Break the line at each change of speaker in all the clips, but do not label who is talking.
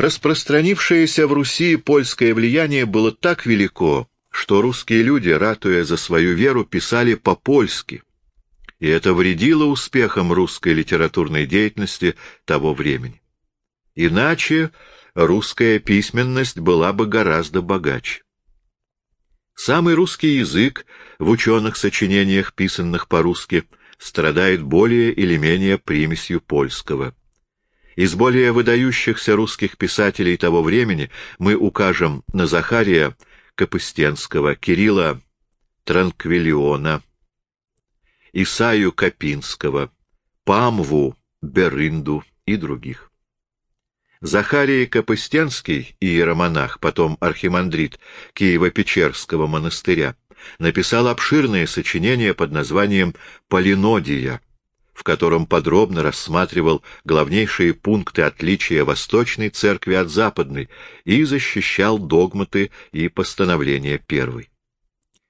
Распространившееся в Руси польское влияние было так велико, что русские люди, ратуя за свою веру, писали по-польски, и это вредило успехам русской литературной деятельности того времени. Иначе русская письменность была бы гораздо богаче. Самый русский язык в ученых сочинениях, писанных по-русски, страдает более или менее примесью польского. Из более выдающихся русских писателей того времени мы укажем на Захария Капыстенского, Кирилла Транквилиона, Исаю Капинского, Памву Берынду и других. Захарий Капыстенский, иеромонах, потом архимандрит Киево-Печерского монастыря, написал обширное сочинение под названием «Полинодия», в котором подробно рассматривал главнейшие пункты отличия Восточной Церкви от Западной и защищал догматы и постановления первой.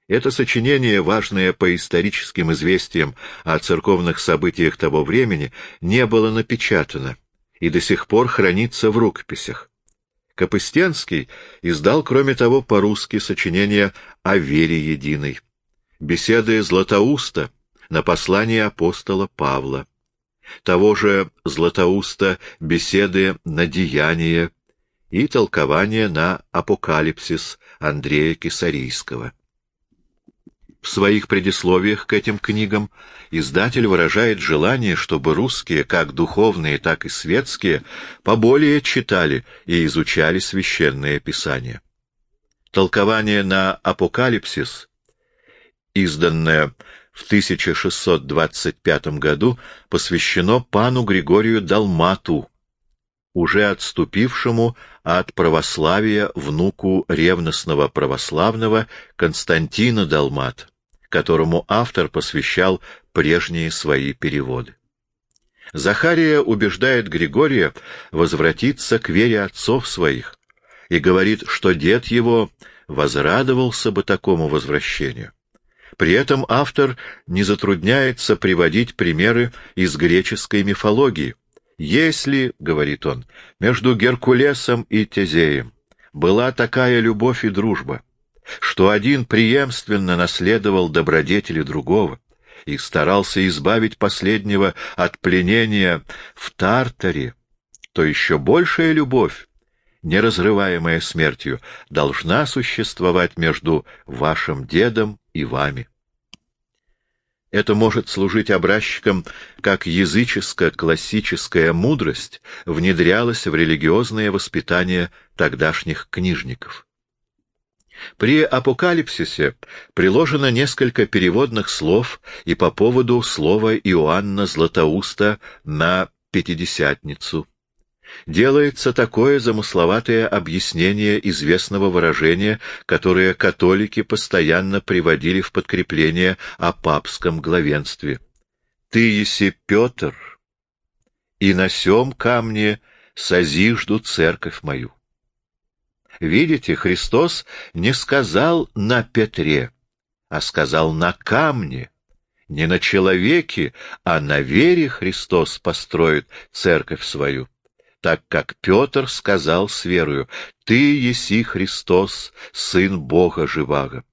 Это сочинение, важное по историческим известиям о церковных событиях того времени, не было напечатано и до сих пор хранится в рукописях. Капыстенский издал, кроме того, по-русски сочинение о вере единой, беседы Златоуста — на послание апостола Павла, того же Златоуста беседы на деяние и толкование на апокалипсис Андрея Кисарийского. В своих предисловиях к этим книгам издатель выражает желание, чтобы русские, как духовные, так и светские, поболее читали и изучали священное писание. Толкование на апокалипсис, изданное в 1625 году посвящено пану Григорию Далмату, уже отступившему от православия внуку ревностного православного Константина Далмат, которому автор посвящал прежние свои переводы. Захария убеждает Григория возвратиться к вере отцов своих и говорит, что дед его возрадовался бы такому возвращению. При этом автор не затрудняется приводить примеры из греческой мифологии. «Если, — говорит он, — между Геркулесом и Тезеем была такая любовь и дружба, что один преемственно наследовал добродетели другого и старался избавить последнего от пленения в Тартаре, то еще большая любовь, неразрываемая смертью, должна существовать между вашим дедом и вами. Это может служить образчиком, как языческо-классическая мудрость внедрялась в религиозное воспитание тогдашних книжников. При апокалипсисе приложено несколько переводных слов и по поводу слова Иоанна Златоуста на Пятидесятницу делается такое замысловатое объяснение известного выражения, которое католики постоянно приводили в подкрепление о папском главенстве. «Ты еси Петр, и на сем камне созижду церковь мою». Видите, Христос не сказал «на Петре», а сказал «на камне». Не на человеке, а на вере Христос построит церковь свою так как Петр сказал с верою, «Ты еси Христос, Сын Бога живаго».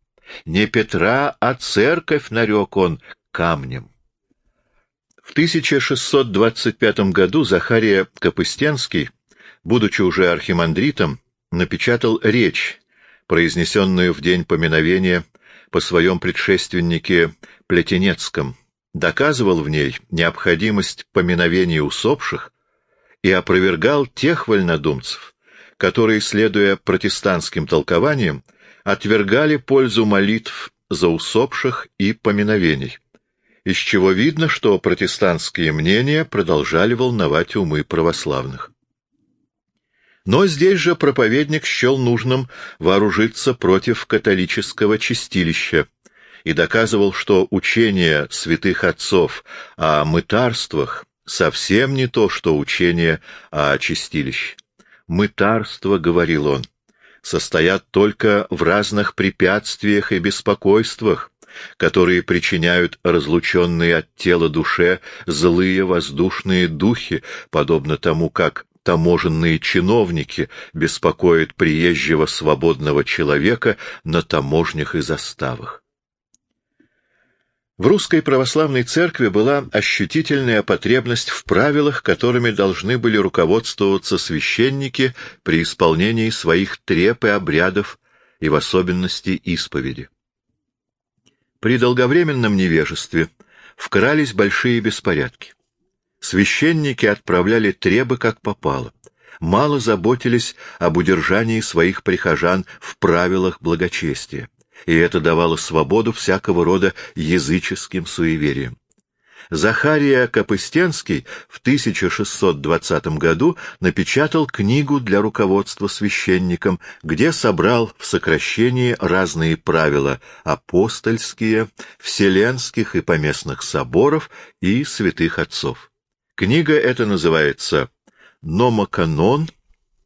Не Петра, а церковь нарек он камнем. В 1625 году Захария Капыстенский, будучи уже архимандритом, напечатал речь, произнесенную в день поминовения по своем предшественнике Плетенецком, доказывал в ней необходимость поминовения усопших и опровергал тех вольнодумцев, которые, следуя протестантским толкованиям, отвергали пользу молитв за усопших и поминовений, из чего видно, что протестантские мнения продолжали волновать умы православных. Но здесь же проповедник счел нужным вооружиться против католического чистилища и доказывал, что учение святых отцов о мытарствах совсем не то, что учение о чистилище. Мытарство, — говорил он, — состоят только в разных препятствиях и беспокойствах, которые причиняют разлученные от тела душе злые воздушные духи, подобно тому, как таможенные чиновники беспокоят приезжего свободного человека на таможнях и заставах. В русской православной церкви была ощутительная потребность в правилах, которыми должны были руководствоваться священники при исполнении своих треп и обрядов, и в особенности исповеди. При долговременном невежестве вкрались большие беспорядки. Священники отправляли требы как попало, мало заботились об удержании своих прихожан в правилах благочестия и это давало свободу всякого рода языческим суевериям. Захария Капыстенский в 1620 году напечатал книгу для руководства священникам, где собрал в сокращении разные правила апостольские, вселенских и поместных соборов и святых отцов. Книга эта называется «Номоканон»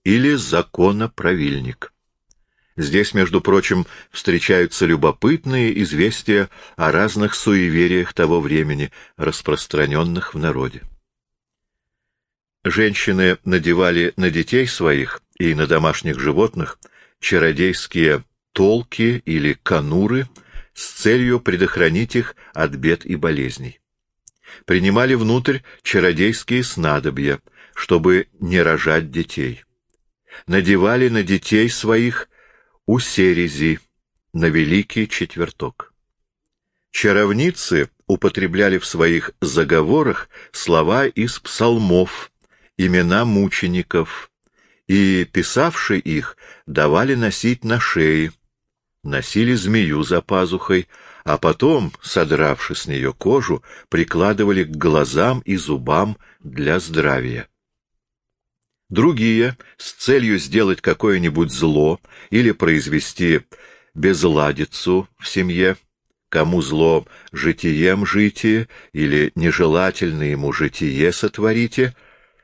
или «Законоправильник». Здесь, между прочим, встречаются любопытные известия о разных суевериях того времени, распространенных в народе. Женщины надевали на детей своих и на домашних животных чародейские толки или кануры с целью предохранить их от бед и болезней. Принимали внутрь чародейские снадобья, чтобы не рожать детей. Надевали на детей своих у Серези на Великий Четверток. Чаровницы употребляли в своих заговорах слова из псалмов, имена мучеников, и, писавшие их, давали носить на шее, носили змею за пазухой, а потом, содравши с нее кожу, прикладывали к глазам и зубам для здравия. Другие, с целью сделать какое-нибудь зло или произвести безладицу в семье, кому зло житием житие или нежелательно ему житие сотворите,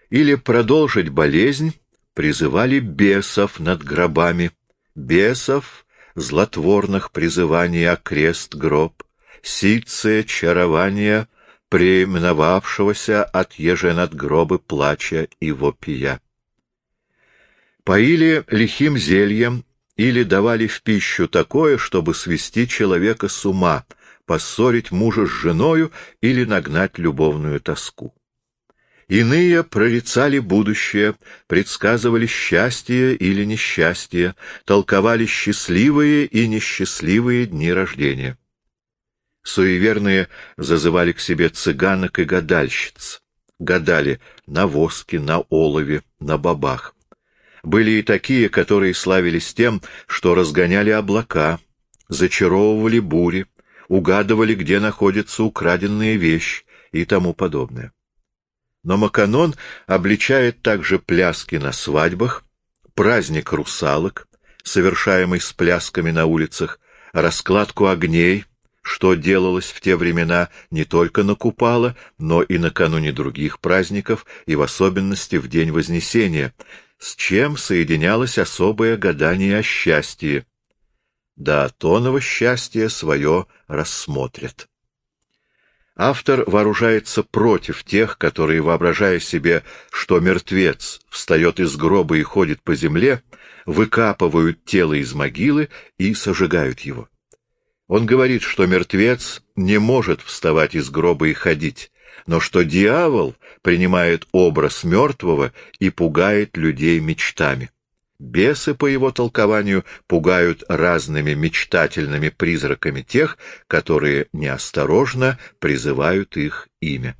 или продолжить болезнь, призывали бесов над гробами, бесов, злотворных призываний окрест гроб, ситце чарования, преименовавшегося от еже над гробы плача и вопия поили лихим зельем или давали в пищу такое, чтобы свести человека с ума, поссорить мужа с женою или нагнать любовную тоску. Иные прорицали будущее, предсказывали счастье или несчастье, толковали счастливые и несчастливые дни рождения. Суеверные зазывали к себе цыганок и гадальщиц, гадали на воске, на олове, на бабах. Были и такие, которые славились тем, что разгоняли облака, зачаровывали бури, угадывали, где находится украденная вещь и тому подобное. Но Маканон обличает также пляски на свадьбах, праздник русалок, совершаемый с плясками на улицах, раскладку огней, что делалось в те времена не только на Купала, но и накануне других праздников, и в особенности в День Вознесения, с чем соединялось особое гадание о счастье. Да тоново счастье свое рассмотрят. Автор вооружается против тех, которые, воображая себе, что мертвец встает из гроба и ходит по земле, выкапывают тело из могилы и сожигают его. Он говорит, что мертвец не может вставать из гроба и ходить, но что дьявол принимает образ мертвого и пугает людей мечтами. Бесы, по его толкованию, пугают разными мечтательными призраками тех, которые неосторожно призывают их имя.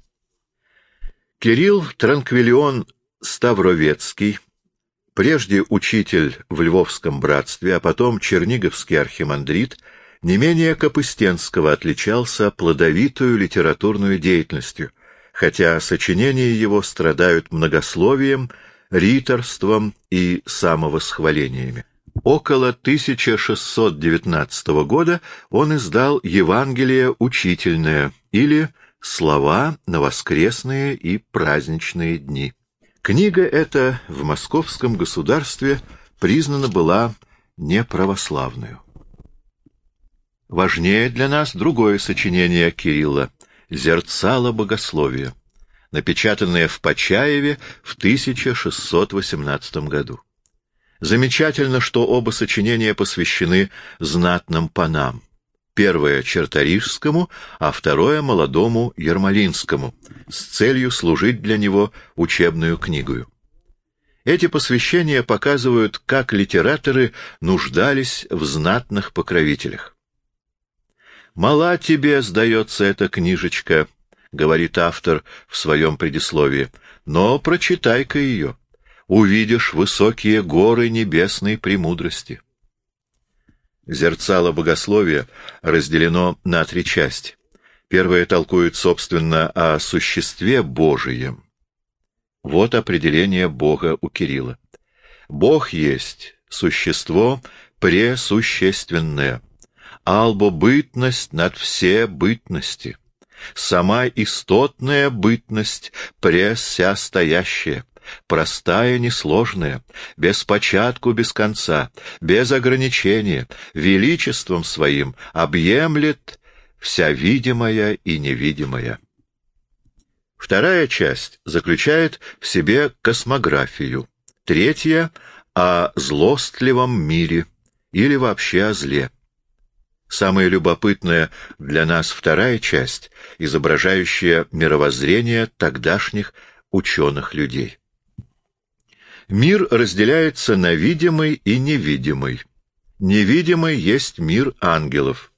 Кирилл Транквилион Ставровецкий, прежде учитель в Львовском братстве, а потом черниговский архимандрит, не менее Капыстенского отличался плодовитую литературную деятельностью, хотя сочинения его страдают многословием, риторством и самовосхвалениями. Около 1619 года он издал «Евангелие учительное» или «Слова на воскресные и праздничные дни». Книга эта в московском государстве признана была неправославную. Важнее для нас другое сочинение Кирилла — «Зерцало богословия». напечатанное в Почаеве в 1618 году. Замечательно, что оба сочинения посвящены знатным панам. Первое — Черторижскому, а второе — молодому Ермолинскому, с целью служить для него учебную книгою. Эти посвящения показывают, как литераторы нуждались в знатных покровителях. «Мала тебе, сдается эта книжечка», — говорит автор в своем предисловии, — «но прочитай-ка ее, увидишь высокие горы небесной премудрости». Зерцало богословия разделено на три части. Первая толкует, собственно, о существе Божием. Вот определение Бога у Кирилла. Бог есть существо пресущественное, албо бытность над все бытности, сама истотная бытность преся стоящая, простая, несложная, без початку, без конца, без ограничения, величеством своим объемлет вся видимая и невидимая. Вторая часть заключает в себе космографию, третья — о злостливом мире или вообще о зле. Самая любопытная для нас вторая часть, изображающая мировоззрение тогдашних ученых людей. Мир разделяется на видимый и невидимый. Невидимый есть мир ангелов.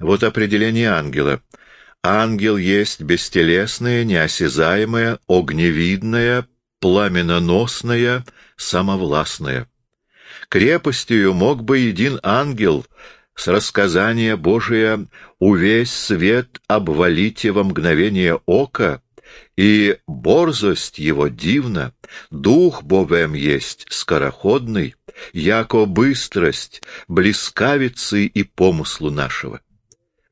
Вот определение ангела. Ангел есть бестелесное, неосязаемое, огневидное, пламеноносное, самовластное. Крепостью мог бы един ангел с рассказания Божия увесь свет обвалите во мгновение ока, и борзость его дивна, дух Бовем есть скороходный, яко быстрость, блескавицы и помыслу нашего.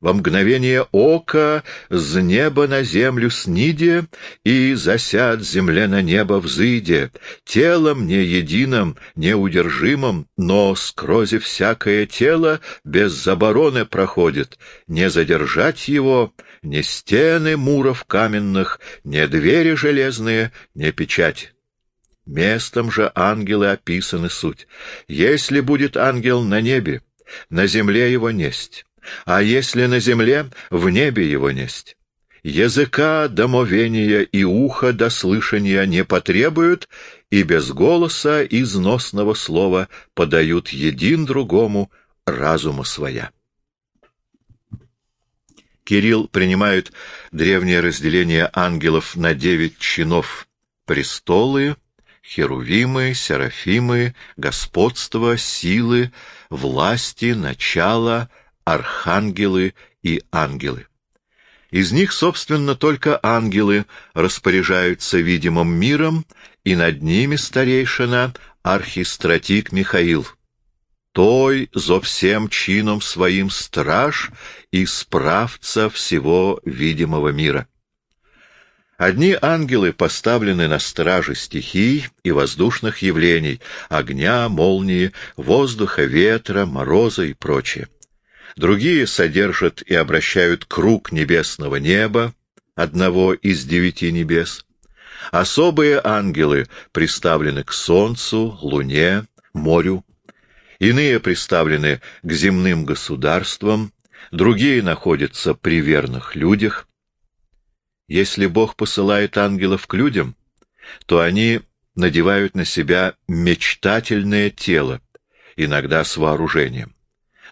Во мгновение ока с неба на землю сниде, и засяд земле на небо взыде, телом не единым, неудержимым, но скрози всякое тело без забороны проходит, не задержать его, не стены муров каменных, не двери железные, не печать. Местом же ангелы описаны суть. Если будет ангел на небе, на земле его несть а если на земле, в небе его несть. Языка домовения и уха до слышания не потребуют, и без голоса износного слова подают един другому разума своя. Кирилл принимает древнее разделение ангелов на девять чинов — престолы, херувимы, серафимы, господство, силы, власти, начало, архангелы и ангелы. Из них, собственно, только ангелы распоряжаются видимым миром, и над ними старейшина архистратик Михаил. Той зо всем чином своим страж и справца всего видимого мира. Одни ангелы поставлены на страже стихий и воздушных явлений, огня, молнии, воздуха, ветра, мороза и прочее другие содержат и обращают круг небесного неба, одного из девяти небес. Особые ангелы приставлены к солнцу, луне, морю. Иные приставлены к земным государствам, другие находятся при верных людях. Если Бог посылает ангелов к людям, то они надевают на себя мечтательное тело, иногда с вооружением.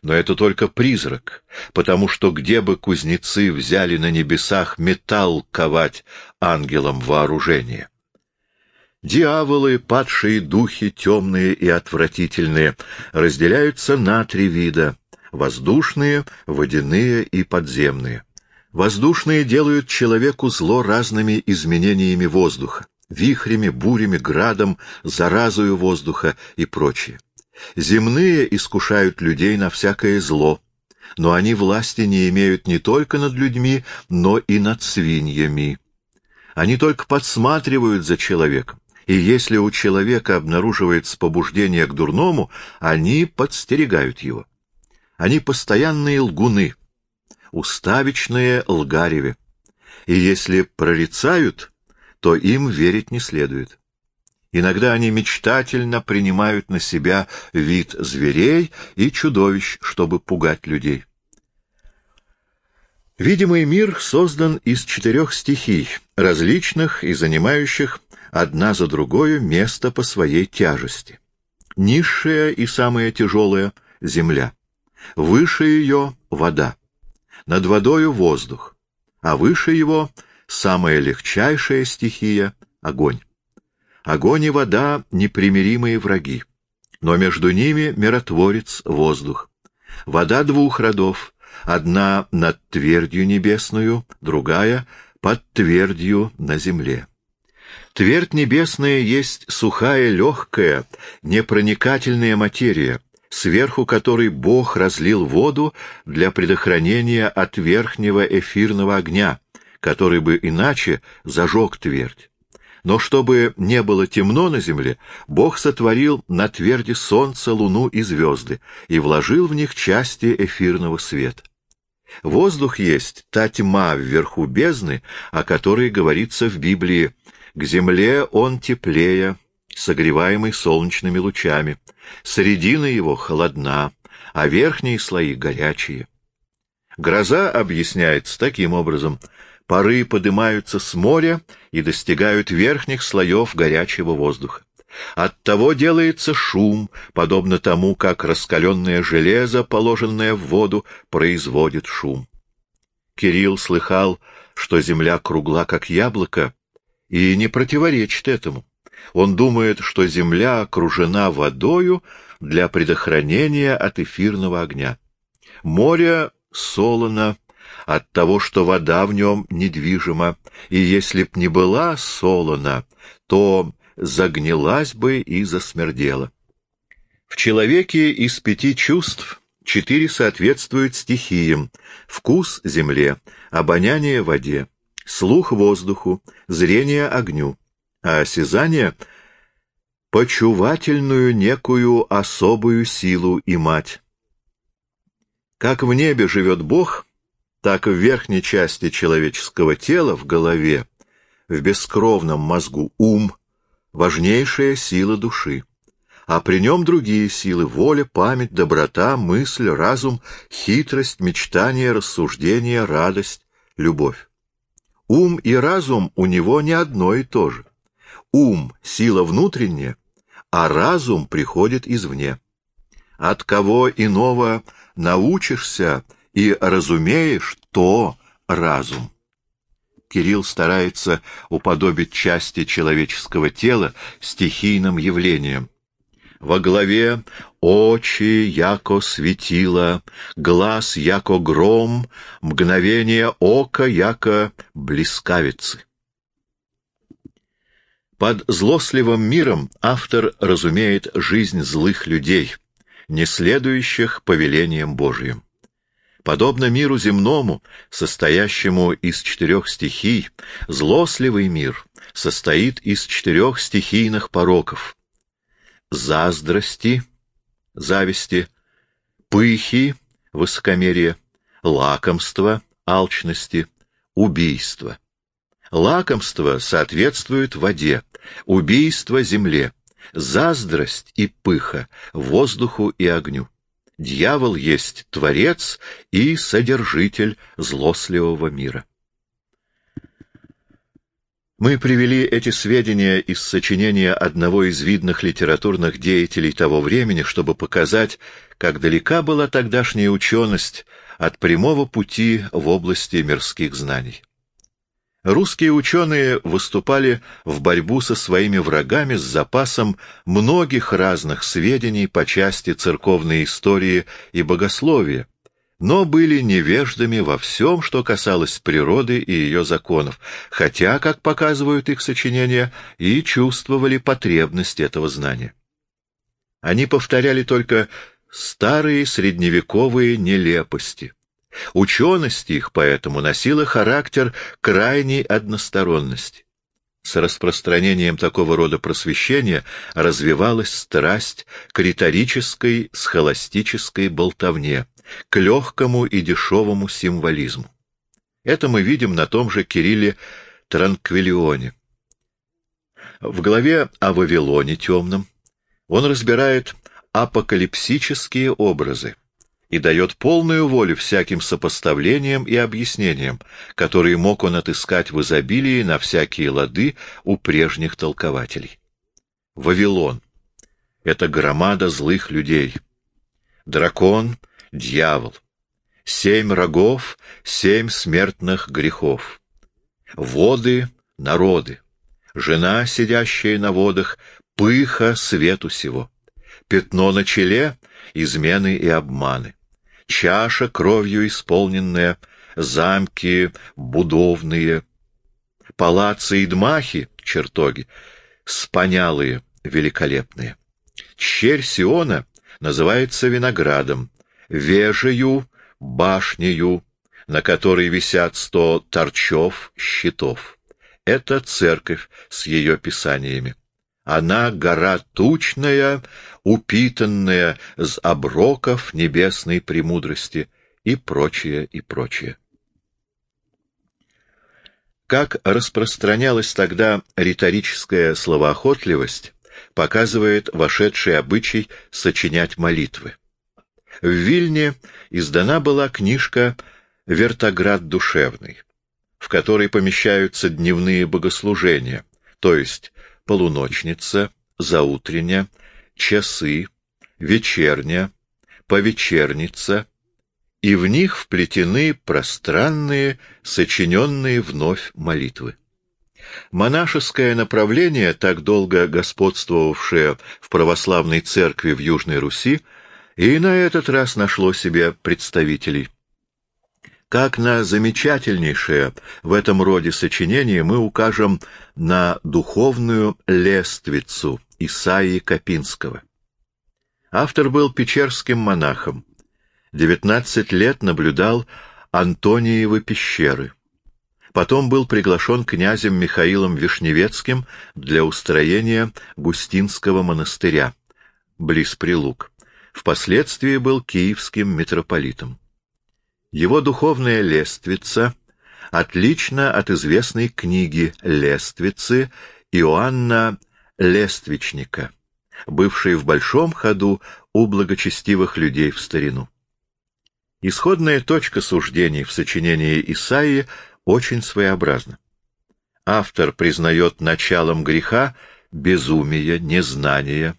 Но это только призрак, потому что где бы кузнецы взяли на небесах металл ковать ангелам вооружение? Дьяволы, падшие духи, темные и отвратительные, разделяются на три вида — воздушные, водяные и подземные. Воздушные делают человеку зло разными изменениями воздуха — вихрями, бурями, градом, заразою воздуха и прочее. Земные искушают людей на всякое зло, но они власти не имеют не только над людьми, но и над свиньями. Они только подсматривают за человеком, и если у человека обнаруживается побуждение к дурному, они подстерегают его. Они постоянные лгуны, уставичные лгареве. и если прорицают, то им верить не следует. Иногда они мечтательно принимают на себя вид зверей и чудовищ, чтобы пугать людей. Видимый мир создан из четырех стихий, различных и занимающих одна за другою место по своей тяжести. Низшая и самая тяжелая — земля. Выше ее — вода. Над водою — воздух. А выше его — самая легчайшая стихия — огонь. Огонь и вода — непримиримые враги. Но между ними миротворец — воздух. Вода двух родов, одна над твердью небесную, другая — под твердью на земле. Твердь небесная есть сухая, легкая, непроникательная материя, сверху которой Бог разлил воду для предохранения от верхнего эфирного огня, который бы иначе зажег твердь. Но чтобы не было темно на земле, Бог сотворил на тверди солнце, луну и звезды и вложил в них части эфирного света. Воздух есть та тьма вверху бездны, о которой говорится в Библии. К земле он теплее, согреваемый солнечными лучами. Средина его холодна, а верхние слои горячие. Гроза объясняется таким образом — пары поднимаются с моря и достигают верхних слоев горячего воздуха. Оттого делается шум, подобно тому, как раскаленное железо, положенное в воду, производит шум. Кирилл слыхал, что земля кругла, как яблоко, и не противоречит этому. Он думает, что земля окружена водою для предохранения от эфирного огня. Море солоно, от того, что вода в нем недвижима, и если б не была солона, то загнилась бы и засмердела. В человеке из пяти чувств четыре соответствуют стихиям — вкус — земле, обоняние — воде, слух — воздуху, зрение — огню, а осязание — почувательную некую особую силу и мать. Как в небе живет Бог, так в верхней части человеческого тела, в голове, в бескровном мозгу ум, важнейшая сила души, а при нем другие силы — воля, память, доброта, мысль, разум, хитрость, мечтание, рассуждение, радость, любовь. Ум и разум у него не одно и то же. Ум — сила внутренняя, а разум приходит извне. От кого иного научишься и разумеешь то разум. Кирилл старается уподобить части человеческого тела стихийным явлениям. Во главе очи, яко светило, глаз, яко гром, мгновение ока, яко блескавицы. Под злостливым миром автор разумеет жизнь злых людей, не следующих повелениям Божьим. Подобно миру земному, состоящему из четырех стихий, злостливый мир состоит из четырех стихийных пороков. Заздрости, зависти, пыхи, высокомерия, лакомства, алчности, убийства. Лакомство соответствует воде, убийство — земле, заздрость и пыха — воздуху и огню. Дьявол есть творец и содержитель злостливого мира. Мы привели эти сведения из сочинения одного из видных литературных деятелей того времени, чтобы показать, как далека была тогдашняя ученость от прямого пути в области мирских знаний. Русские ученые выступали в борьбу со своими врагами с запасом многих разных сведений по части церковной истории и богословия, но были невеждами во всем, что касалось природы и ее законов, хотя, как показывают их сочинения, и чувствовали потребность этого знания. Они повторяли только старые средневековые нелепости, Ученость их поэтому носила характер крайней односторонности. С распространением такого рода просвещения развивалась страсть к риторической, схоластической болтовне, к легкому и дешевому символизму. Это мы видим на том же Кирилле Транквилионе. В главе о Вавилоне темном он разбирает апокалипсические образы и дает полную волю всяким сопоставлениям и объяснениям, которые мог он отыскать в изобилии на всякие лады у прежних толкователей. Вавилон — это громада злых людей. Дракон — дьявол. Семь рогов — семь смертных грехов. Воды — народы. Жена, сидящая на водах, пыха свету сего. Пятно на челе — измены и обманы. Чаша кровью исполненная, замки будовные, палацы и дмахи, чертоги, спонялые, великолепные. Черь Сиона называется виноградом, вежею — башнею, на которой висят сто торчев, щитов. Это церковь с ее писаниями. Она гора тучная, упитанная с оброков небесной премудрости и прочее, и прочее. Как распространялась тогда риторическая словоохотливость, показывает вошедший обычай сочинять молитвы. В Вильне издана была книжка «Вертоград душевный», в которой помещаются дневные богослужения, то есть полуночница, заутрення, часы, вечерня, повечерница, и в них вплетены пространные, сочиненные вновь молитвы. Монашеское направление, так долго господствовавшее в православной церкви в Южной Руси, и на этот раз нашло себе представителей. Как на замечательнейшее в этом роде сочинение мы укажем на духовную лествицу Исаии Капинского. Автор был печерским монахом. Девятнадцать лет наблюдал Антониевы пещеры. Потом был приглашен князем Михаилом Вишневецким для устроения Густинского монастыря, близ Прилук. Впоследствии был киевским митрополитом. Его духовная лествица отлична от известной книги «Лествицы» Иоанна Лествичника, бывшей в большом ходу у благочестивых людей в старину. Исходная точка суждений в сочинении Исаии очень своеобразна. Автор признает началом греха безумие, незнание,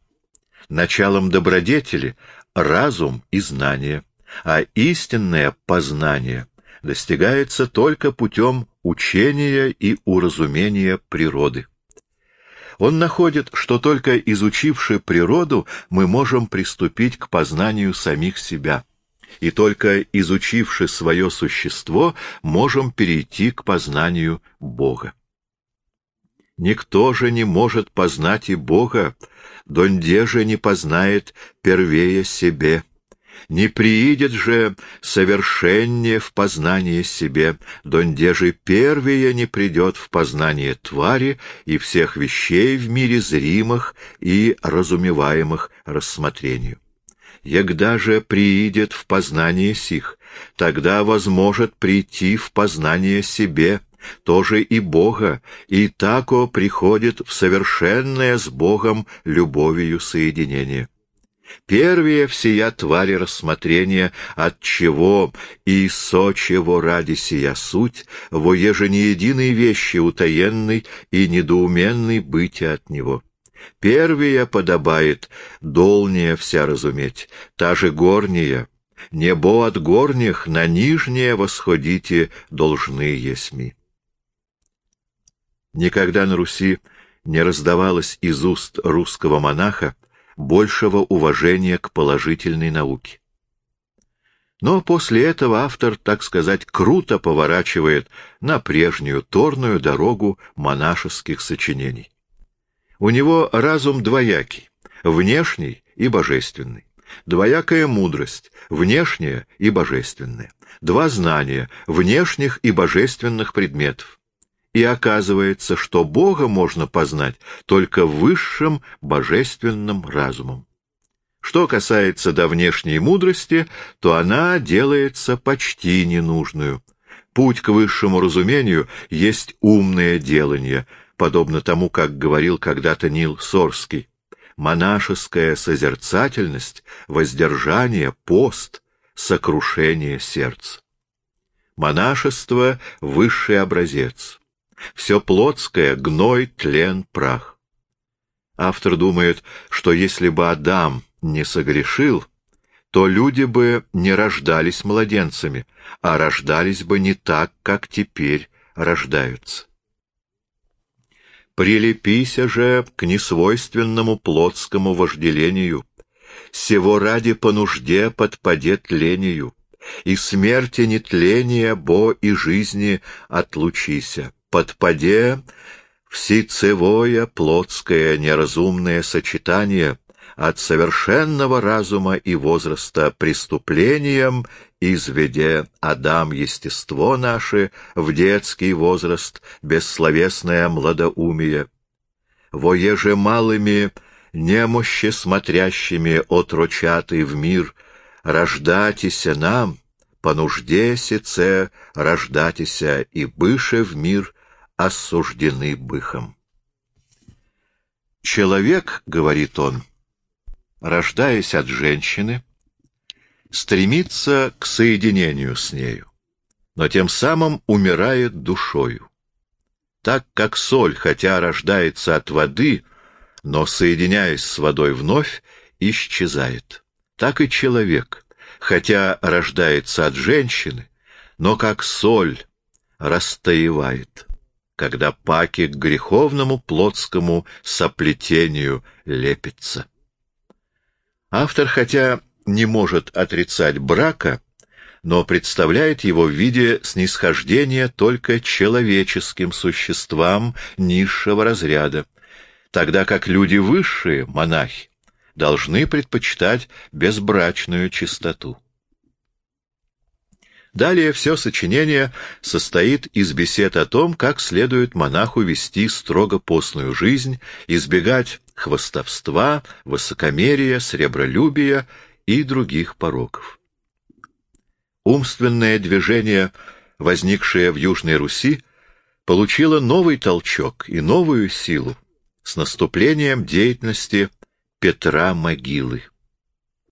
началом добродетели — разум и знание а истинное познание достигается только путем учения и уразумения природы. Он находит, что только изучивши природу, мы можем приступить к познанию самих себя, и только изучивши свое существо, можем перейти к познанию Бога. Никто же не может познать и Бога, донде же не познает первее себе, не приидет же совершеннее в познание себе, донде же первее не придет в познание твари и всех вещей в мире зримых и разумеваемых рассмотрению. Егда же приидет в познание сих, тогда возможет прийти в познание себе, тоже и Бога, и тако приходит в совершенное с Богом любовью соединение. Первее всея твари рассмотрения, от чего и со чего ради сия суть, во еже не единой вещи утаенной и недоуменной бытия от него. Первее подобает долнее вся разуметь, та же горняя, небо от горних на нижнее восходите должны есми. Никогда на Руси не раздавалось из уст русского монаха большего уважения к положительной науке. Но после этого автор, так сказать, круто поворачивает на прежнюю торную дорогу монашеских сочинений. У него разум двоякий, внешний и божественный, двоякая мудрость, внешняя и божественная, два знания, внешних и божественных предметов, и оказывается, что Бога можно познать только высшим божественным разумом. Что касается до внешней мудрости, то она делается почти ненужную. Путь к высшему разумению есть умное делание, подобно тому, как говорил когда-то Нил Сорский. Монашеская созерцательность, воздержание, пост, сокрушение сердца. Монашество — высший образец. Все плотское — гной, тлен, прах. Автор думает, что если бы Адам не согрешил, то люди бы не рождались младенцами, а рождались бы не так, как теперь рождаются. Прилепися же к несвойственному плотскому вожделению, сего ради по нужде подпаде тлению, и смерти не тления, бо и жизни отлучися, подпаде всецевое плотское неразумное сочетание — от совершенного разума и возраста преступлением, изведе Адам естество наше в детский возраст, бессловесное младоумие. Воеже малыми, немощи смотрящими отрочаты в мир, рождатися нам, по нужде сеце рождатися и быше в мир осуждены быхом. Человек, — говорит он, — рождаясь от женщины, стремится к соединению с нею, но тем самым умирает душою. Так как соль, хотя рождается от воды, но, соединяясь с водой вновь, исчезает. Так и человек, хотя рождается от женщины, но как соль растаевает, когда паки к греховному плотскому соплетению лепится. Автор, хотя не может отрицать брака, но представляет его в виде снисхождения только человеческим существам низшего разряда, тогда как люди высшие, монахи, должны предпочитать безбрачную чистоту. Далее все сочинение состоит из бесед о том, как следует монаху вести строго постную жизнь, избегать хвостовства, высокомерия, сребролюбия и других пороков. Умственное движение, возникшее в Южной Руси, получило новый толчок и новую силу с наступлением деятельности Петра Могилы.